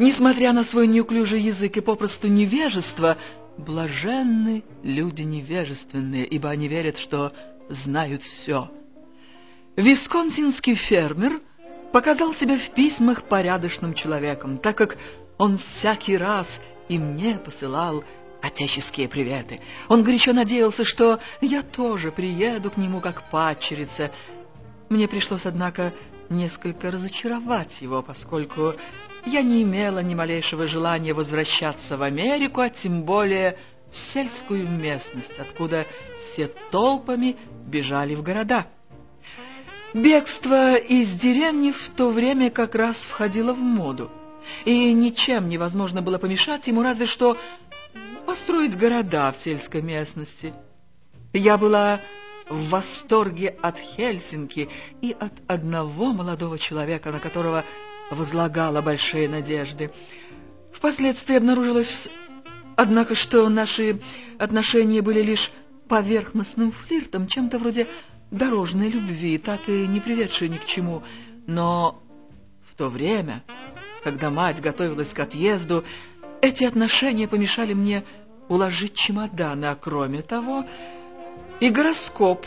Несмотря на свой неуклюжий язык и попросту невежество, блаженны люди невежественные, ибо они верят, что знают все. Висконсинский фермер показал себя в письмах порядочным человеком, так как он всякий раз и мне посылал отеческие приветы. Он горячо надеялся, что я тоже приеду к нему как падчерица. Мне пришлось, однако, несколько разочаровать его, поскольку я не имела ни малейшего желания возвращаться в Америку, а тем более в сельскую местность, откуда все толпами бежали в города. Бегство из деревни в то время как раз входило в моду, и ничем невозможно было помешать ему, разве что построить города в сельской местности. Я была в восторге от Хельсинки и от одного молодого человека, на которого возлагала большие надежды. Впоследствии обнаружилось, однако, что наши отношения были лишь поверхностным флиртом, чем-то вроде дорожной любви, так и не приведшей ни к чему. Но в то время, когда мать готовилась к отъезду, эти отношения помешали мне уложить чемоданы, а кроме того, и гороскоп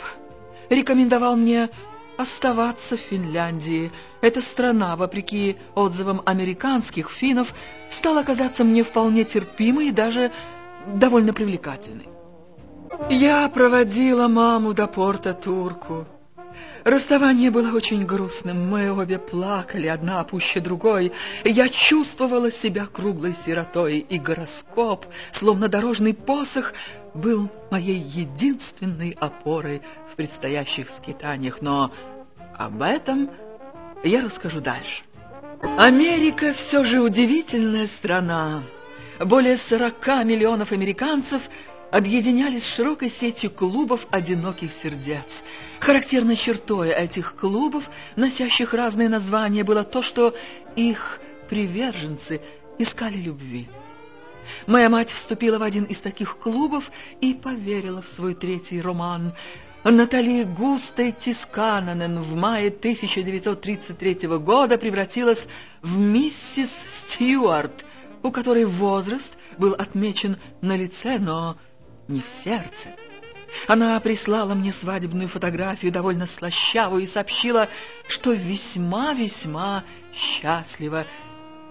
рекомендовал мне оставаться в Финляндии. Эта страна, вопреки отзывам американских финнов, стала казаться мне вполне терпимой и даже довольно привлекательной. Я проводила маму до порта Турку. Расставание было очень грустным. Мы обе плакали, одна пуще другой. Я чувствовала себя круглой сиротой, и гороскоп, словно дорожный посох, был моей единственной опорой в предстоящих скитаниях. Но об этом я расскажу дальше. Америка все же удивительная страна. Более 40 миллионов американцев – объединялись широкой сетью клубов одиноких сердец. Характерной чертой этих клубов, носящих разные названия, было то, что их приверженцы искали любви. Моя мать вступила в один из таких клубов и поверила в свой третий роман. Натали Густой Тискананен в мае 1933 года превратилась в миссис Стюарт, у которой возраст был отмечен на лице, но не в сердце. Она прислала мне свадебную фотографию, довольно слащавую, и сообщила, что весьма-весьма счастлива.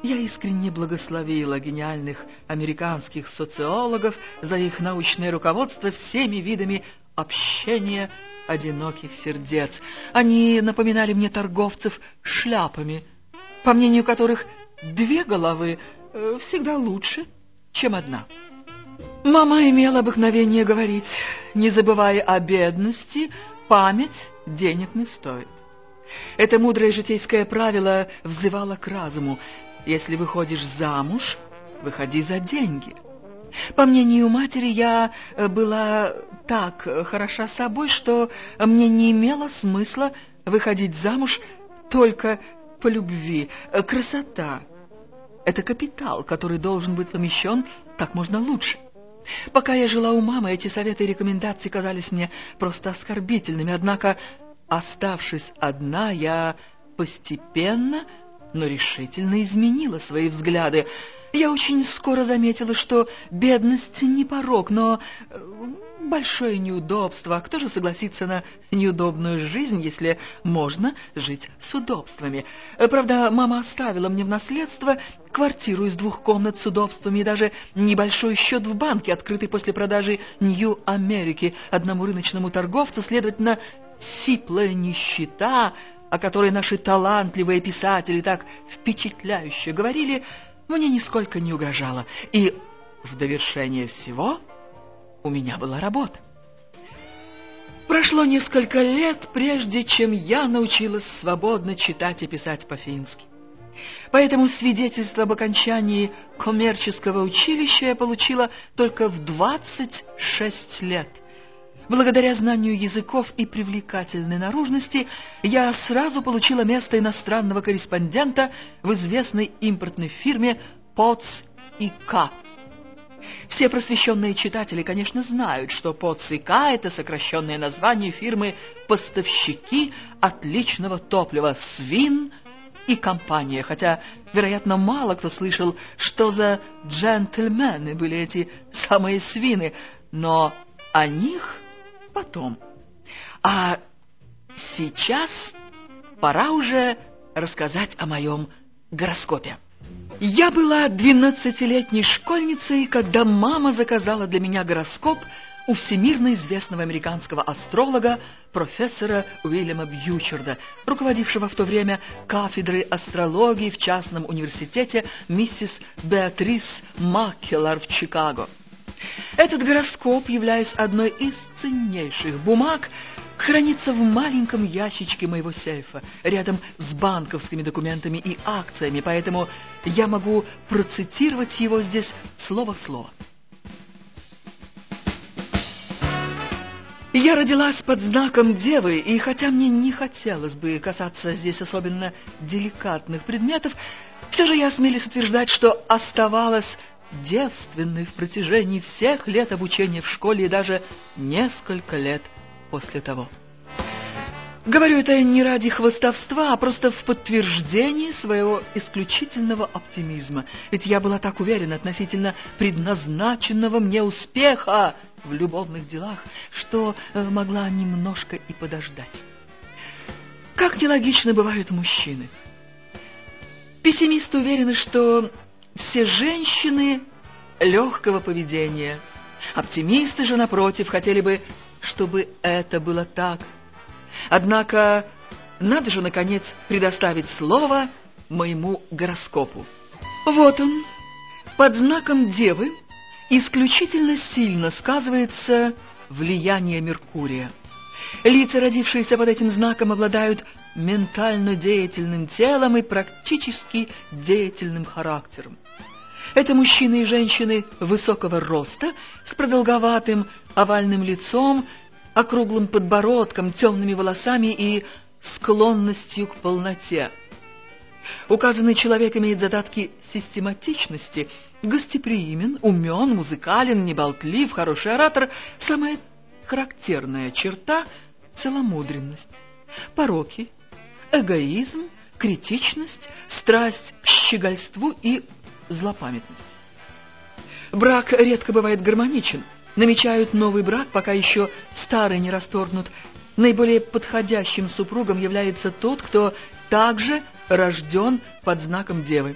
Я искренне благословила гениальных американских социологов за их научное руководство всеми видами общения одиноких сердец. Они напоминали мне торговцев шляпами, по мнению которых две головы э, всегда лучше, чем одна. Мама имела обыкновение говорить, не забывая о бедности, память денег не стоит. Это мудрое житейское правило взывало к разуму. Если выходишь замуж, выходи за деньги. По мнению матери, я была так хороша собой, что мне не имело смысла выходить замуж только по любви. Красота — это капитал, который должен быть помещен как можно лучше. Пока я жила у мамы, эти советы и рекомендации казались мне просто оскорбительными, однако, оставшись одна, я постепенно, но решительно изменила свои взгляды. Я очень скоро заметила, что бедность не порог, но э, большое неудобство. Кто же согласится на неудобную жизнь, если можно жить с удобствами? Правда, мама оставила мне в наследство квартиру из двух комнат с удобствами и даже небольшой счет в банке, открытый после продажи Нью-Америки одному рыночному торговцу, следовательно, сиплая нищета, о которой наши талантливые писатели так впечатляюще говорили, мне нисколько не угрожала. И в довершение всего у меня была работа. Прошло несколько лет, прежде чем я научилась свободно читать и писать по-фински. Поэтому свидетельство об окончании коммерческого училища я получила только в 26 лет. Благодаря знанию языков и привлекательной наружности я сразу получила место иностранного корреспондента в известной импортной фирме «Потс и К». Все просвещенные читатели, конечно, знают, что «Потс и К» — это сокращенное название фирмы «Поставщики отличного топлива СВИН и компания, хотя, вероятно, мало кто слышал, что за джентльмены были эти самые свины, но о них потом. А сейчас пора уже рассказать о моем гороскопе. Я была двенадцатилетней школьницей, когда мама заказала для меня гороскоп у всемирно известного американского астролога профессора Уильяма Бьючерда, руководившего в то время кафедрой астрологии в частном университете миссис Беатрис Маккеллар в Чикаго. Этот гороскоп, являясь одной из ценнейших бумаг, хранится в маленьком ящичке моего сейфа, рядом с банковскими документами и акциями, поэтому я могу процитировать его здесь слово в слово. Я родилась под знаком Девы, и хотя мне не хотелось бы касаться здесь особенно деликатных предметов, все же я осмелюсь утверждать, что оставалась девственной в протяжении всех лет обучения в школе и даже несколько лет после того. Говорю это не ради хвостовства, а просто в подтверждении своего исключительного оптимизма. Ведь я была так уверена относительно предназначенного мне успеха в любовных делах, что э, могла немножко и подождать. Как нелогично бывают мужчины. Пессимисты уверены, что все женщины легкого поведения. Оптимисты же, напротив, хотели бы, чтобы это было так. Однако надо же, наконец, предоставить слово моему гороскопу. Вот он, под знаком Девы, исключительно сильно сказывается влияние Меркурия. Лица, родившиеся под этим знаком, обладают ментально деятельным телом и практически деятельным характером. Это мужчины и женщины высокого роста, с продолговатым овальным лицом, округлым подбородком, темными волосами и склонностью к полноте. Указанный человек имеет задатки систематичности, гостеприимен, умен, музыкален, неболтлив, хороший оратор. Самая характерная черта — целомудренность. Пороки, эгоизм, критичность, страсть к щегольству и злопамятность. Брак редко бывает гармоничен. Намечают новый брак, пока еще старый не расторгнут. Наиболее подходящим супругом является тот, кто также рожден под знаком Девы.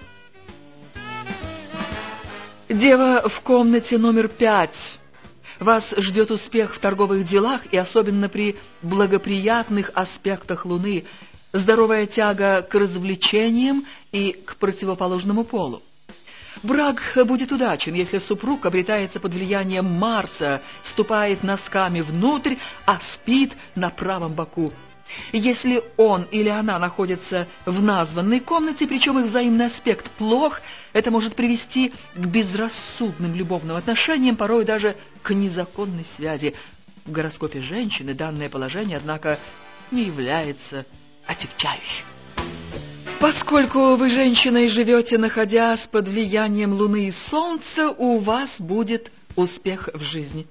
Дева в комнате номер пять. Вас ждет успех в торговых делах и особенно при благоприятных аспектах Луны, здоровая тяга к развлечениям и к противоположному полу. Брак будет удачен, если супруг обретается под влиянием Марса, ступает носками внутрь, а спит на правом боку. Если он или она находятся в названной комнате, причем их взаимный аспект плох, это может привести к безрассудным любовным отношениям, порой даже к незаконной связи. В гороскопе женщины данное положение, однако, не является отягчающим. Поскольку вы, женщина, и живете, находясь под влиянием Луны и Солнца, у вас будет успех в жизни.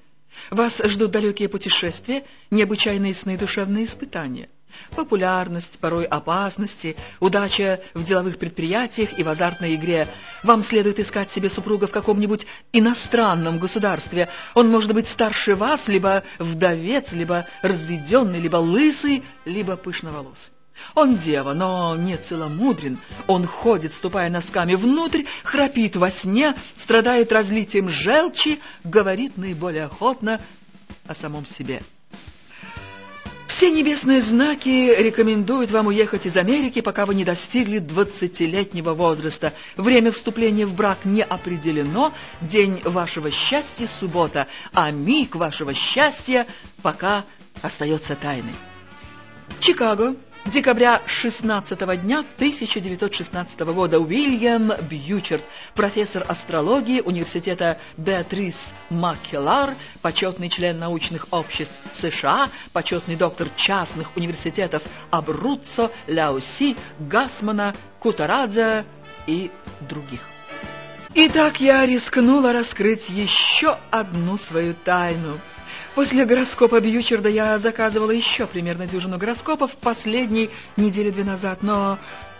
Вас ждут далекие путешествия, необычайные сны душевные испытания. Популярность, порой опасности, удача в деловых предприятиях и в азартной игре. Вам следует искать себе супруга в каком-нибудь иностранном государстве. Он может быть старше вас, либо вдовец, либо разведенный, либо лысый, либо пышноволосый. Он дева, но не целомудрен. Он ходит, ступая носками внутрь, храпит во сне, страдает разлитием желчи, говорит наиболее охотно о самом себе. Все небесные знаки рекомендуют вам уехать из Америки, пока вы не достигли двадцатилетнего возраста. Время вступления в брак не определено, день вашего счастья — суббота, а миг вашего счастья пока остается тайной. Чикаго, декабря 16 дня 1916 года Уильям Бьючерт, профессор астрологии университета Беатрис Маккеллар, почетный член научных обществ США, почетный доктор частных университетов Абруццо, Ляоси, Гасмана, Кутарадзе и других. Итак, я рискнула раскрыть еще одну свою тайну – После гороскопа Бьючерда я заказывала еще примерно дюжину гороскопов последней недели две назад, но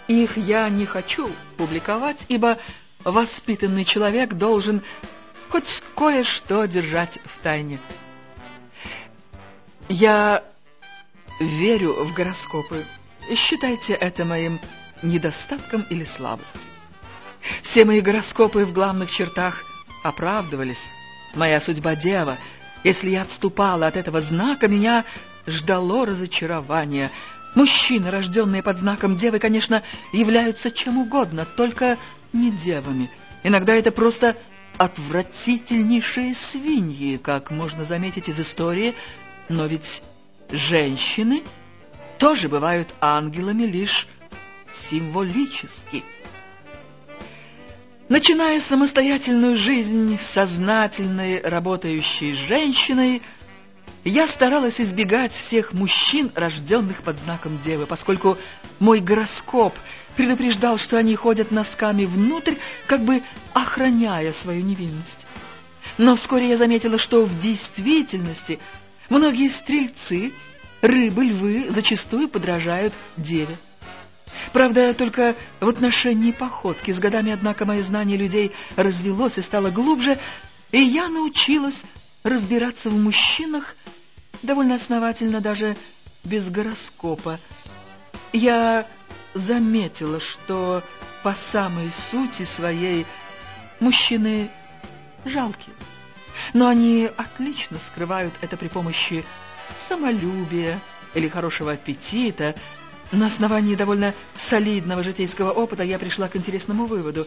их я не хочу публиковать, ибо воспитанный человек должен хоть кое-что держать в тайне. Я верю в гороскопы. Считайте это моим недостатком или слабостью. Все мои гороскопы в главных чертах оправдывались. Моя судьба дева. Если я отступала от этого знака, меня ждало разочарование. Мужчины, рожденные под знаком девы, конечно, являются чем угодно, только не девами. Иногда это просто отвратительнейшие свиньи, как можно заметить из истории, но ведь женщины тоже бывают ангелами лишь символически. Начиная самостоятельную жизнь сознательной работающей женщиной, я старалась избегать всех мужчин, рожденных под знаком Девы, поскольку мой гороскоп предупреждал, что они ходят носками внутрь, как бы охраняя свою невинность. Но вскоре я заметила, что в действительности многие стрельцы, рыбы, львы зачастую подражают Деве. Правда, только в отношении походки. С годами, однако, мое знание людей развелось и стало глубже, и я научилась разбираться в мужчинах довольно основательно даже без гороскопа. Я заметила, что по самой сути своей мужчины жалкие. Но они отлично скрывают это при помощи самолюбия или хорошего аппетита. На основании довольно солидного житейского опыта я пришла к интересному выводу.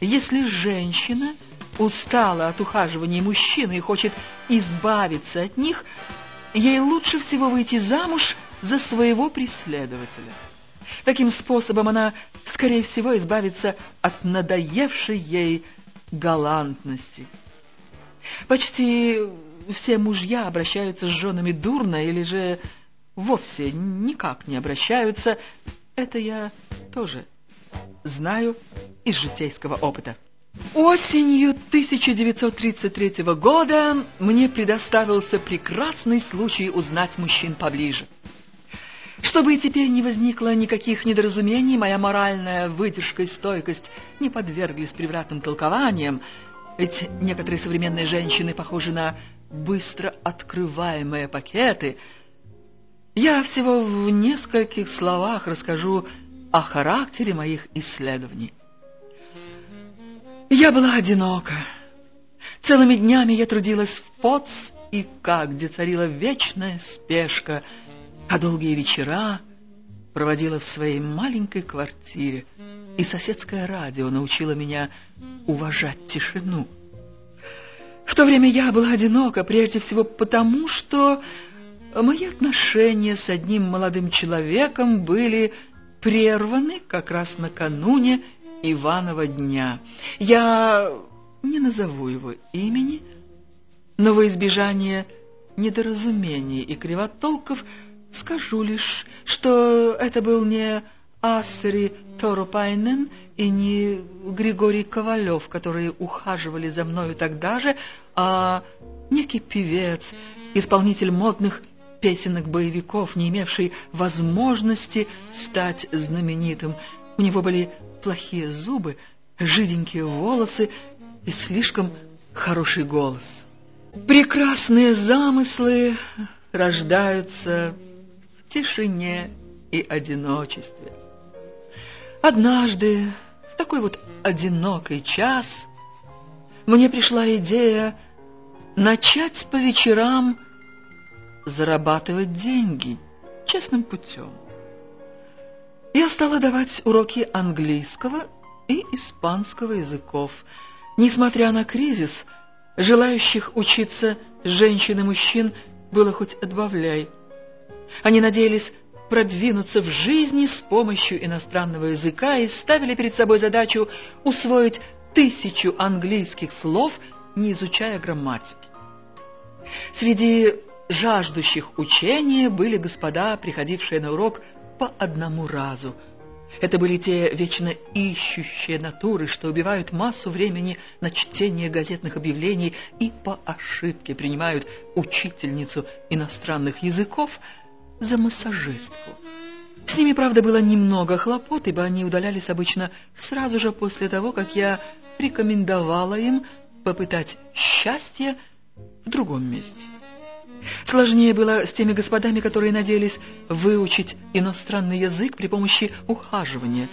Если женщина устала от ухаживания мужчины и хочет избавиться от них, ей лучше всего выйти замуж за своего преследователя. Таким способом она, скорее всего, избавится от надоевшей ей галантности. Почти все мужья обращаются с женами дурно или же вовсе никак не обращаются. Это я тоже знаю из житейского опыта. Осенью 1933 года мне предоставился прекрасный случай узнать мужчин поближе. Чтобы и теперь не возникло никаких недоразумений, моя моральная выдержка и стойкость не подверглись превратным толкованиям, ведь некоторые современные женщины похожи на быстро открываемые пакеты. Я всего в нескольких словах расскажу о характере моих исследований. Я была одинока. Целыми днями я трудилась в поц и как, где царила вечная спешка, а долгие вечера проводила в своей маленькой квартире, и соседское радио научило меня уважать тишину. В то время я была одинока, прежде всего потому, что мои отношения с одним молодым человеком были прерваны как раз накануне Иванова дня. Я не назову его имени, но во избежание недоразумений и кривотолков скажу лишь, что это был не Асри Торопайнен и не Григорий Ковалев, которые ухаживали за мною тогда же, а некий певец, исполнитель модных песенок боевиков, не имевший возможности стать знаменитым. У него были плохие зубы, жиденькие волосы и слишком хороший голос. Прекрасные замыслы рождаются в тишине и одиночестве. Однажды, в такой вот одинокий час, мне пришла идея начать по вечерам зарабатывать деньги честным путем я стала давать уроки английского и испанского языков. Несмотря на кризис, желающих учиться женщин и мужчин было хоть отбавляй. Они надеялись продвинуться в жизни с помощью иностранного языка и ставили перед собой задачу усвоить тысячу английских слов, не изучая грамматики. Среди жаждущих учения были господа, приходившие на урок по одному разу. Это были те вечно ищущие натуры, что убивают массу времени на чтение газетных объявлений и по ошибке принимают учительницу иностранных языков за массажистку. С ними, правда, было немного хлопот, ибо они удалялись обычно сразу же после того, как я рекомендовала им попытать счастье в другом месте. Сложнее было с теми господами, которые надеялись выучить иностранный язык при помощи ухаживания.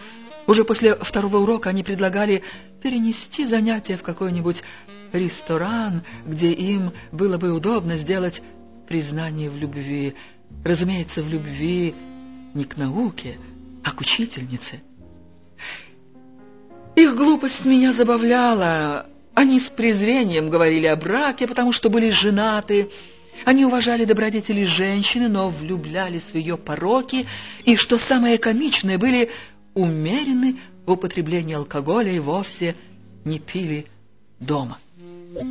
Уже после второго урока они предлагали перенести занятия в какой-нибудь ресторан, где им было бы удобно сделать признание в любви. Разумеется, в любви не к науке, а к учительнице. Их глупость меня забавляла. Они с презрением говорили о браке, потому что были женаты. Они уважали добродетели женщины, но влюблялись в ее пороки, и, что самое комичное, были умерены в употреблении алкоголя и вовсе не пили дома.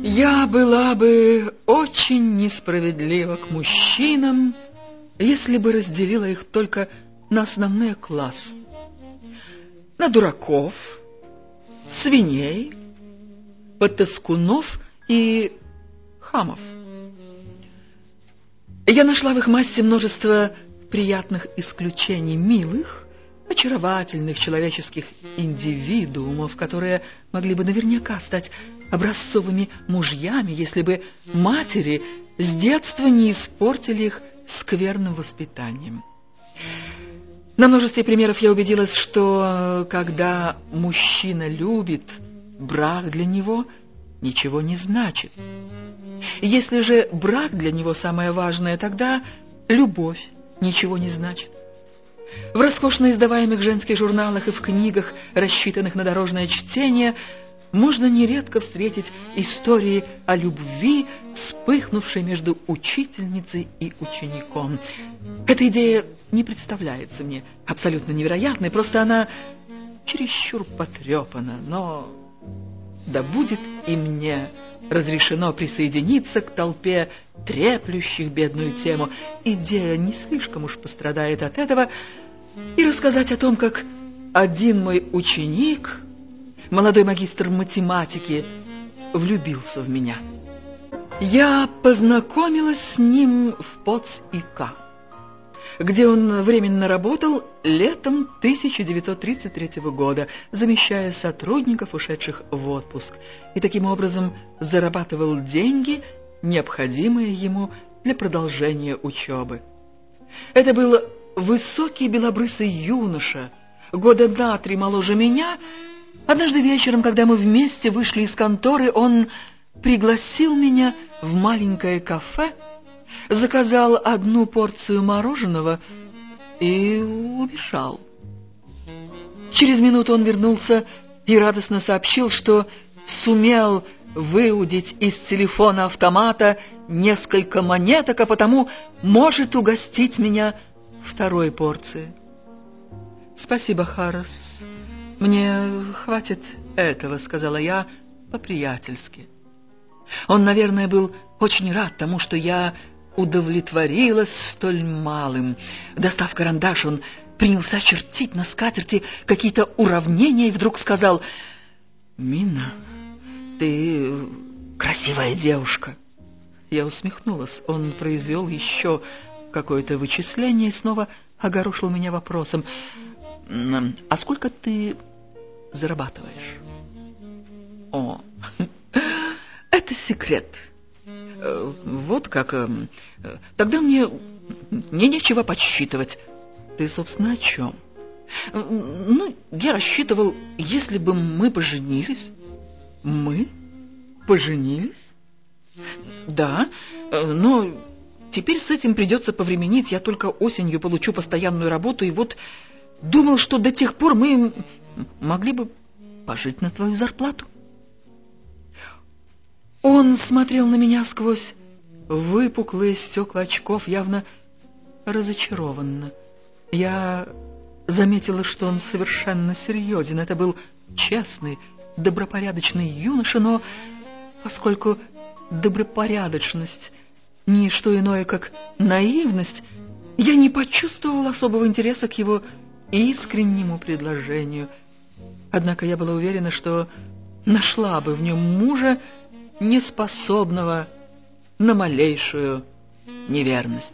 Я была бы очень несправедлива к мужчинам, если бы разделила их только на основные классы. На дураков, свиней, потаскунов и хамов. Я нашла в их массе множество приятных исключений, милых, очаровательных человеческих индивидуумов, которые могли бы наверняка стать образцовыми мужьями, если бы матери с детства не испортили их скверным воспитанием. На множестве примеров я убедилась, что когда мужчина любит, брак для него ничего не значит. Если же брак для него самое важное, тогда любовь ничего не значит. В роскошно издаваемых женских журналах и в книгах, рассчитанных на дорожное чтение, можно нередко встретить истории о любви, вспыхнувшей между учительницей и учеником. Эта идея не представляется мне абсолютно невероятной, просто она чересчур потрепана, но да будет и мне разрешено присоединиться к толпе треплющих бедную тему. Идея не слишком уж пострадает от этого, и рассказать о том, как один мой ученик, молодой магистр математики, влюбился в меня. Я познакомилась с ним в ПОЦ-ИК, где он временно работал летом 1933 года, замещая сотрудников, ушедших в отпуск, и таким образом зарабатывал деньги, необходимые ему для продолжения учебы. Это был высокий белобрысый юноша, года на три моложе меня. Однажды вечером, когда мы вместе вышли из конторы, он пригласил меня в маленькое кафе, заказал одну порцию мороженого и убежал. Через минуту он вернулся и радостно сообщил, что сумел выудить из телефона автомата несколько монеток, а потому может угостить меня второй порции. «Спасибо, Харрес. Мне хватит этого», — сказала я по-приятельски. Он, наверное, был очень рад тому, что я удовлетворилась столь малым. Достав карандаш, он принялся чертить на скатерти какие-то уравнения и вдруг сказал, «Мина, ты красивая девушка». Я усмехнулась. Он произвел еще какое-то вычисление и снова огорошил меня вопросом. «А сколько ты зарабатываешь?» «О, это секрет. Э, вот как. Э, тогда мне, мне нечего подсчитывать. Ты, собственно, о чем?» «Ну, я рассчитывал, если бы мы поженились...» «Мы поженились?» «Да, э, но Теперь с этим придется повременить. Я только осенью получу постоянную работу, и вот думал, что до тех пор мы могли бы пожить на твою зарплату. Он смотрел на меня сквозь выпуклые стекла очков, явно разочарованно. Я заметила, что он совершенно серьезен. Это был честный, добропорядочный юноша, но поскольку добропорядочность ни что иное, как наивность, я не почувствовал особого интереса к его искреннему предложению. Однако я была уверена, что нашла бы в нем мужа, неспособного на малейшую неверность.